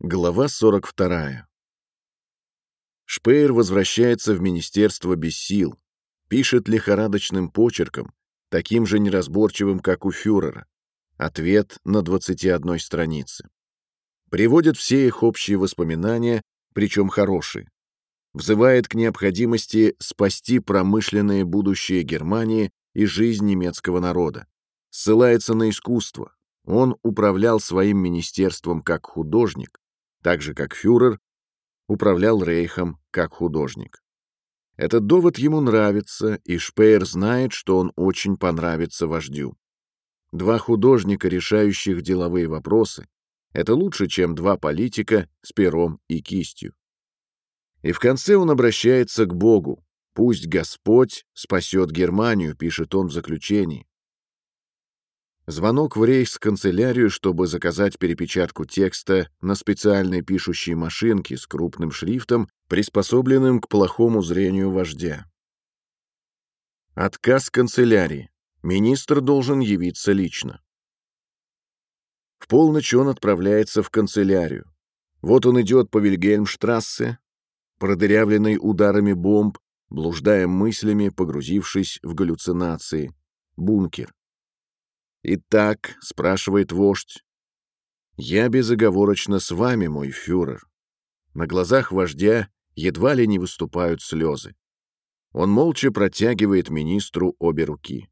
Глава 42. Шпеер возвращается в министерство без сил, пишет лихорадочным почерком, таким же неразборчивым, как у фюрера. Ответ на 21 странице. Приводит все их общие воспоминания, причем хорошие. Взывает к необходимости спасти промышленное будущее Германии и жизнь немецкого народа. Ссылается на искусство. Он управлял своим министерством как художник, так же как фюрер управлял Рейхом как художник. Этот довод ему нравится, и Шпеер знает, что он очень понравится вождю. Два художника, решающих деловые вопросы, это лучше, чем два политика с пером и кистью. И в конце он обращается к Богу. «Пусть Господь спасет Германию», — пишет он в заключении. Звонок в рейхсканцелярию, чтобы заказать перепечатку текста на специальной пишущей машинке с крупным шрифтом, приспособленным к плохому зрению вождя. Отказ канцелярии. Министр должен явиться лично. В полночь он отправляется в канцелярию. Вот он идет по Вильгельмштрассе, продырявленный ударами бомб, блуждая мыслями, погрузившись в галлюцинации. Бункер. «Итак», — спрашивает вождь, — «я безоговорочно с вами, мой фюрер». На глазах вождя едва ли не выступают слезы. Он молча протягивает министру обе руки.